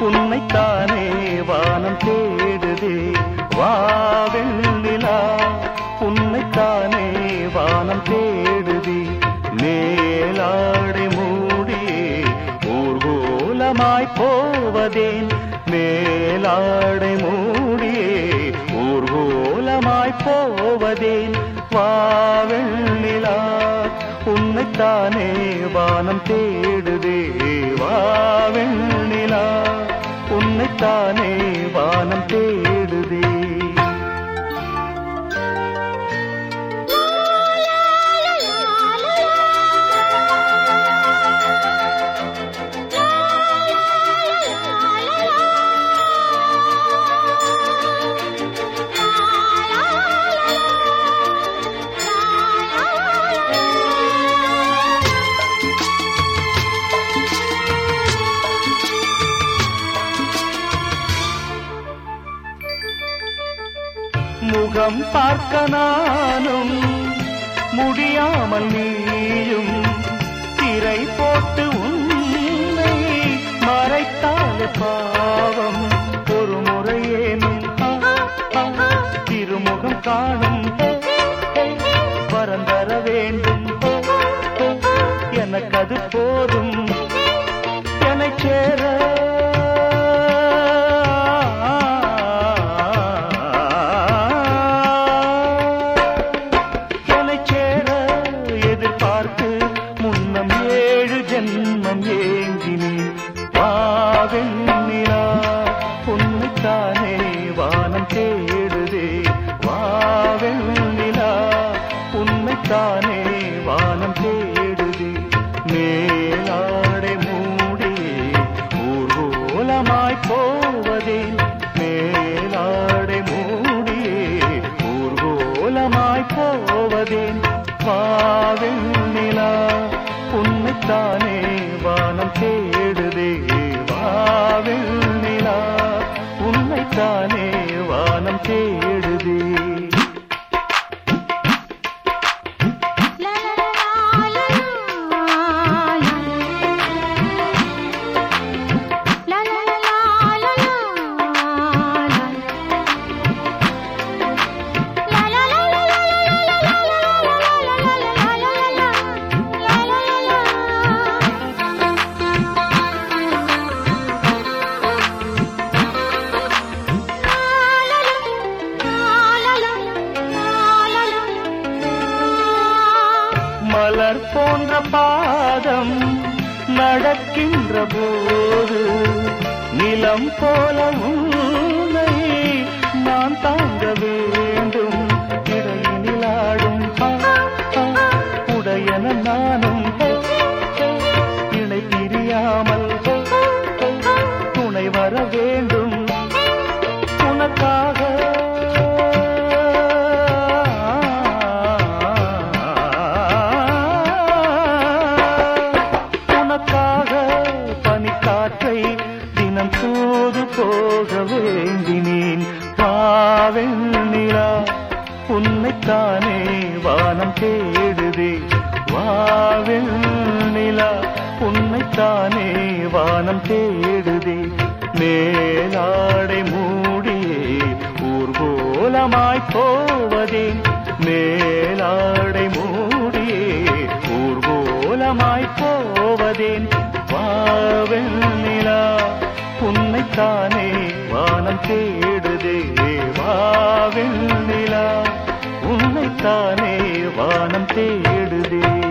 உன்னைத்தானே வானம் தேடுதே. வாவெண்ணிலா உன்னைத்தானே வானம் தேடுதி. மேலாடை மூடியே ஊர்கோலமாய் போவதேன். மேலாடை மூடியே ஊர்கோலமாய் போவதேன். வாவெண்ணிலா உன்னைத்தானே வானம் தேடு தானே வானம் தேடுதே முகம் பார்க்க நானும் முடியாமல் நீயும் திரை போட்டு உன்னை மறைத்தால் பாவம். ஒரு முறையேனும் திருமுகம் காணும் வரந்தர வேண்டும். எனக்கு அது போதும். என சேர வெண்ணிலா உன்னைத்தானே வானம் தேடுதே. வாவெண்ணிலா உன்னைத்தானே வானம் தேடுதே. மேலாடை மூடி ஊர்கோலமாய் போவதே. மேலாடை மூடி ஊர்கோலமாய் போவதேன் வாவெண்ணிலா உன்னைத்தானே வானம் தேடு உன்னைத்தானே மலர் போன்ற பாதம் நடக்கின்ற போது நிலம் போல உன்னை தினம் போது போக வேண்டினேன். பாவெண்ணிலா உன்னைத்தானே வானம் தேடுதே. வாவெண்ணிலா உன்னைத்தானே வானம் தேடுதே. மேலாடை மூடியே ஊர்கோலமாய் போவதே. மேலாடை மூடியே ஊர்கோலமாய் போவதேன் வெண்ணிலா உன்னைத்தானே வானம் தேடுதே. வாவெண்ணிலா உன்னைத்தானே வானம் தேடுதே.